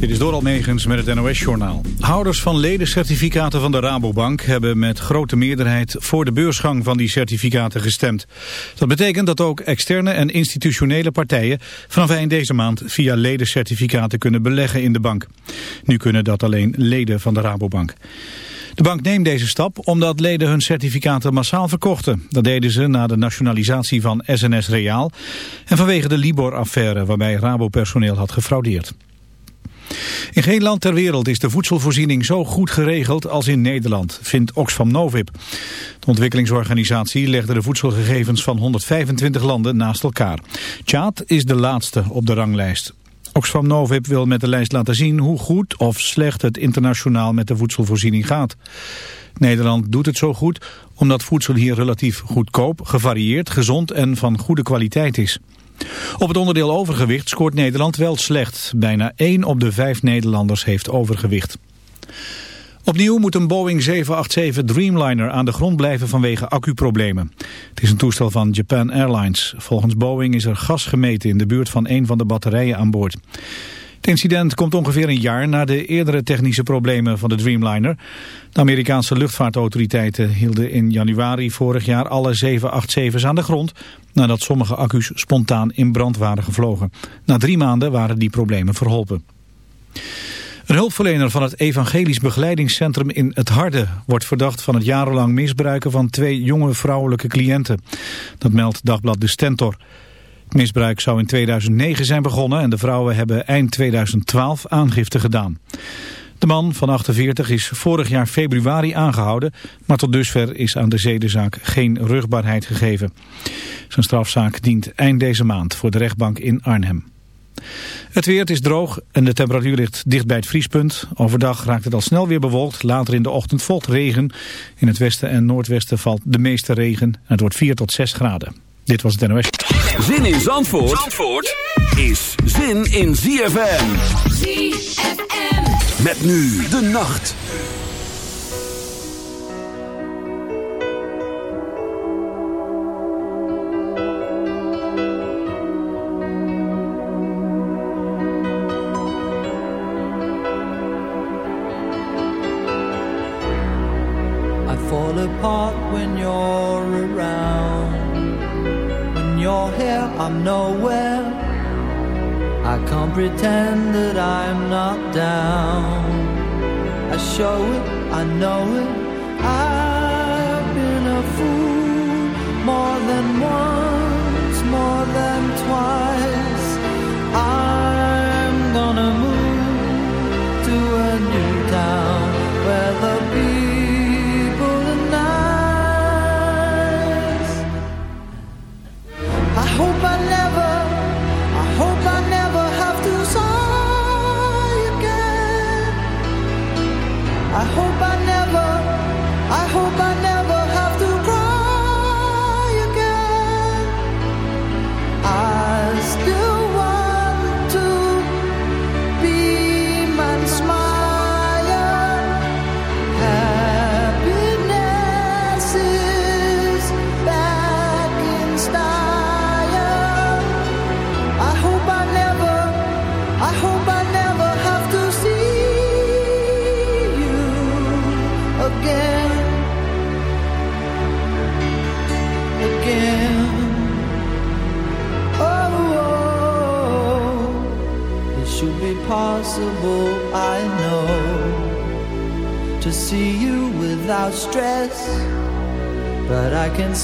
Dit is Doral Megens met het NOS-journaal. Houders van ledencertificaten van de Rabobank hebben met grote meerderheid voor de beursgang van die certificaten gestemd. Dat betekent dat ook externe en institutionele partijen vanaf eind deze maand via ledencertificaten kunnen beleggen in de bank. Nu kunnen dat alleen leden van de Rabobank. De bank neemt deze stap omdat leden hun certificaten massaal verkochten. Dat deden ze na de nationalisatie van SNS Reaal en vanwege de Libor-affaire waarbij Rabo-personeel had gefraudeerd. In geen land ter wereld is de voedselvoorziening zo goed geregeld als in Nederland, vindt Oxfam Novib. De ontwikkelingsorganisatie legde de voedselgegevens van 125 landen naast elkaar. Tjaad is de laatste op de ranglijst. Oxfam Novib wil met de lijst laten zien hoe goed of slecht het internationaal met de voedselvoorziening gaat. Nederland doet het zo goed omdat voedsel hier relatief goedkoop, gevarieerd, gezond en van goede kwaliteit is. Op het onderdeel overgewicht scoort Nederland wel slecht. Bijna 1 op de 5 Nederlanders heeft overgewicht. Opnieuw moet een Boeing 787 Dreamliner aan de grond blijven vanwege accuproblemen. Het is een toestel van Japan Airlines. Volgens Boeing is er gas gemeten in de buurt van een van de batterijen aan boord. Het incident komt ongeveer een jaar na de eerdere technische problemen van de Dreamliner. De Amerikaanse luchtvaartautoriteiten hielden in januari vorig jaar alle 787's aan de grond... nadat sommige accu's spontaan in brand waren gevlogen. Na drie maanden waren die problemen verholpen. Een hulpverlener van het Evangelisch Begeleidingscentrum in Het Harde wordt verdacht van het jarenlang misbruiken van twee jonge vrouwelijke cliënten. Dat meldt dagblad De Stentor. Het misbruik zou in 2009 zijn begonnen en de vrouwen hebben eind 2012 aangifte gedaan. De man van 48 is vorig jaar februari aangehouden, maar tot dusver is aan de zedenzaak geen rugbaarheid gegeven. Zijn strafzaak dient eind deze maand voor de rechtbank in Arnhem. Het weer is droog en de temperatuur ligt dicht bij het vriespunt. Overdag raakt het al snel weer bewolkt. Later in de ochtend volgt regen. In het westen en noordwesten valt de meeste regen. En het wordt 4 tot 6 graden. Dit was het NOS. Zin in Zandvoort, Zandvoort is zin in ZFM. ZFM. I fall apart when you're around. When you're here, I'm nowhere. I can't pretend that I'm not down. I show it, I know it. I've been a fool more than once, more than twice. I'm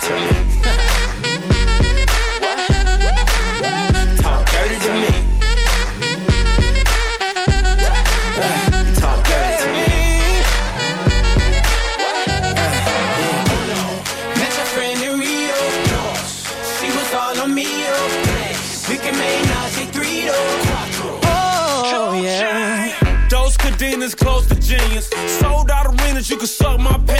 Talk dirty to me. Talk dirty to me. She was all on me. Oh, yeah. Those cadenas close to genius. Sold out arenas, you can suck my penis.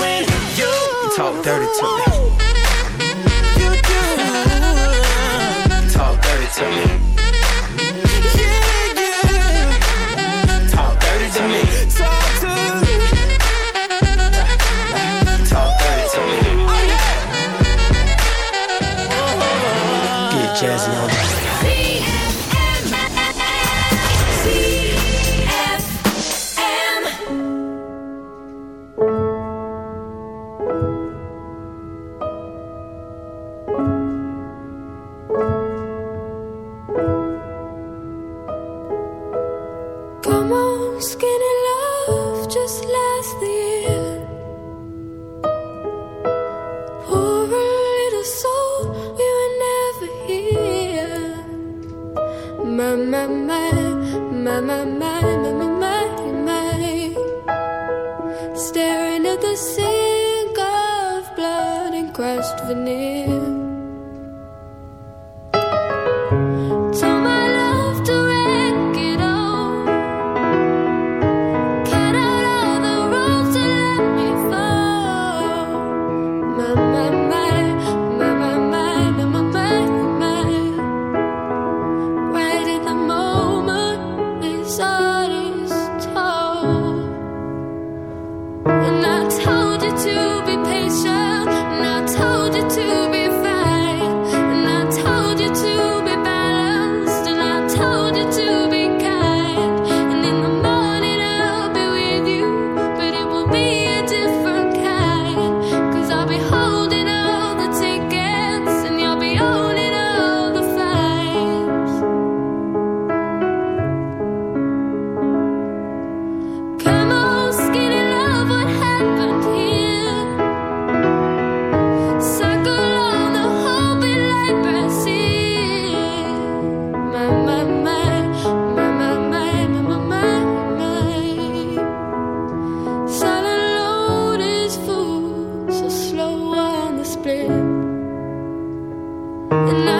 when you, you talk dirty to me. You do. Talk dirty to me. And I.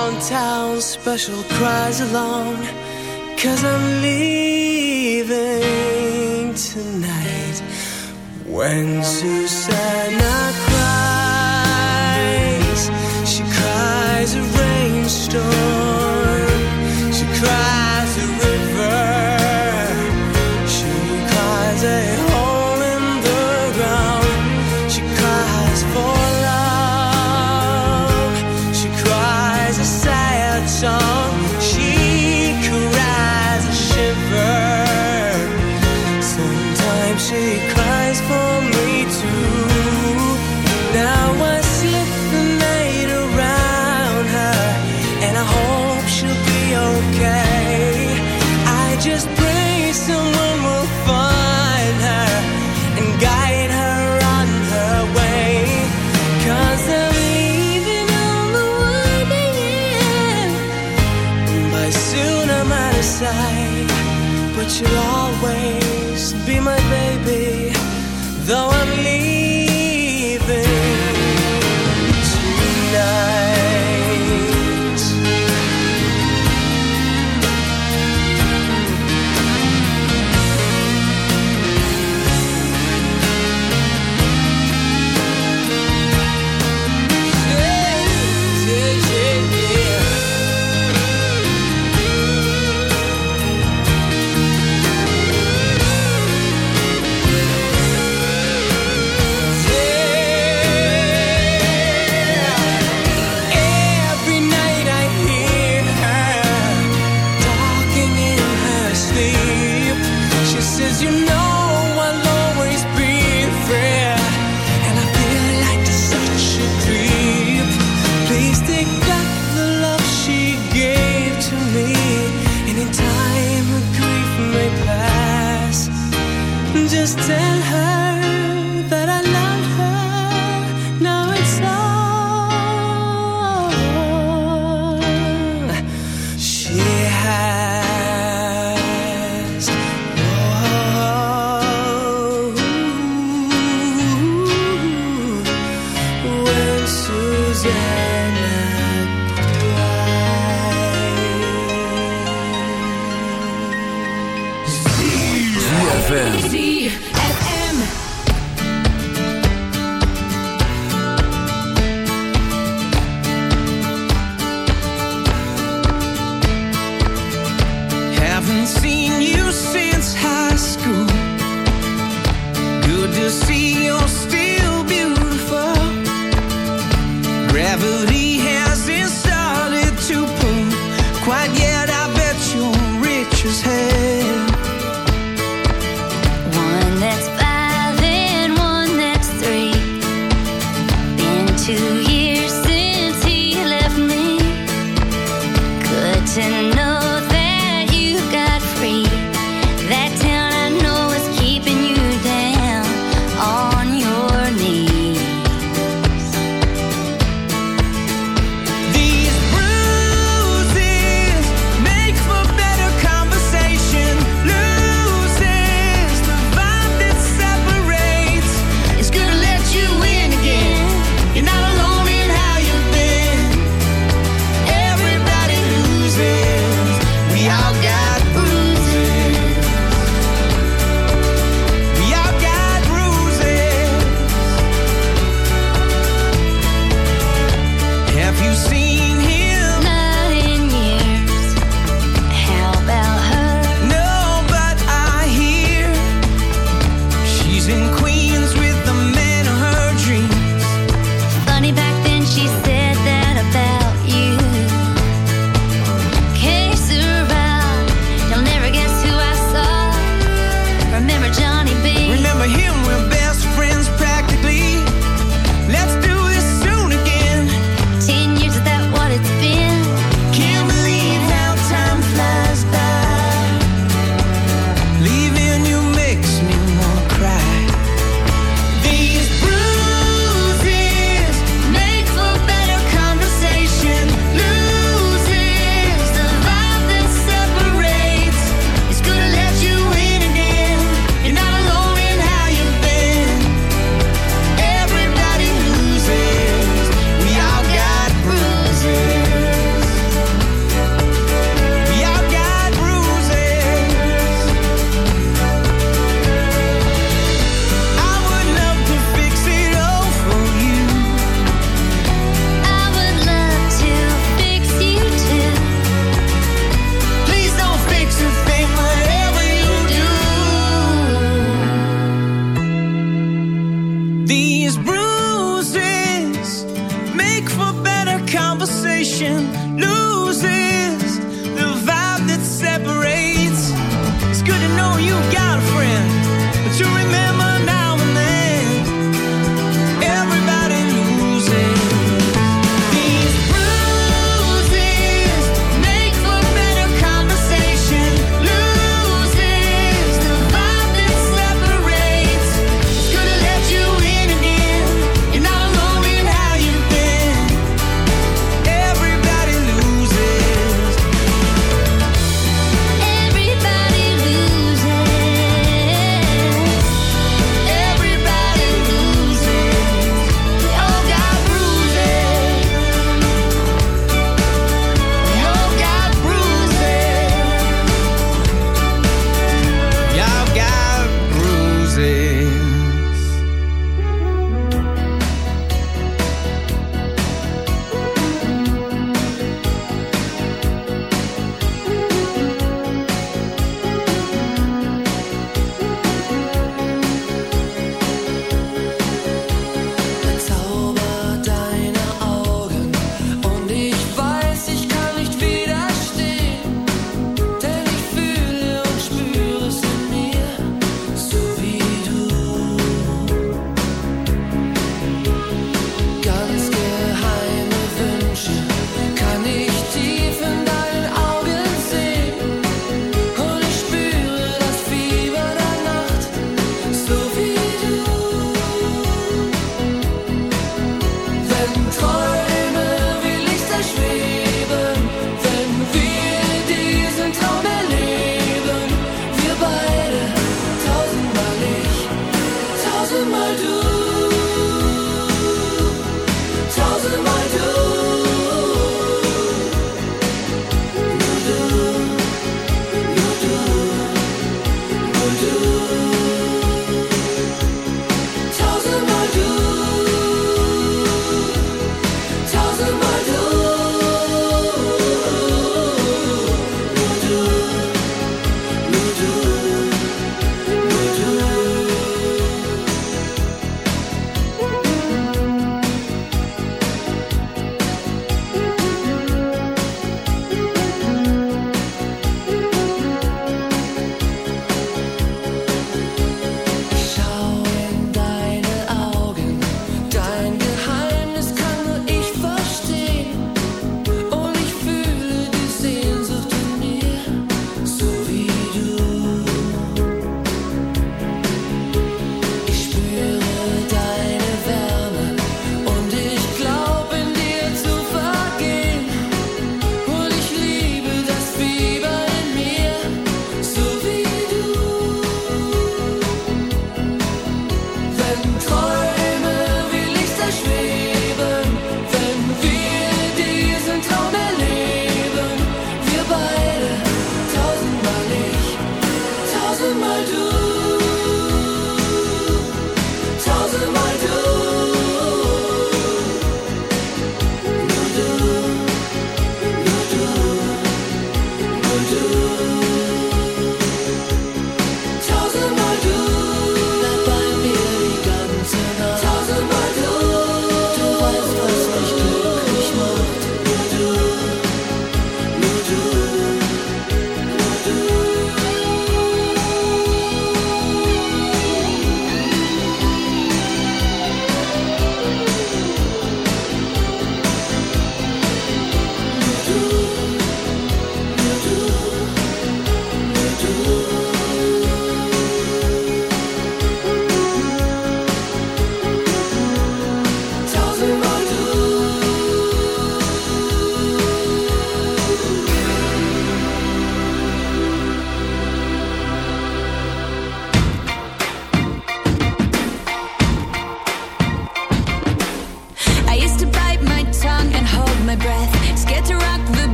town, special cries alone. Cause I'm leaving tonight. When Susanna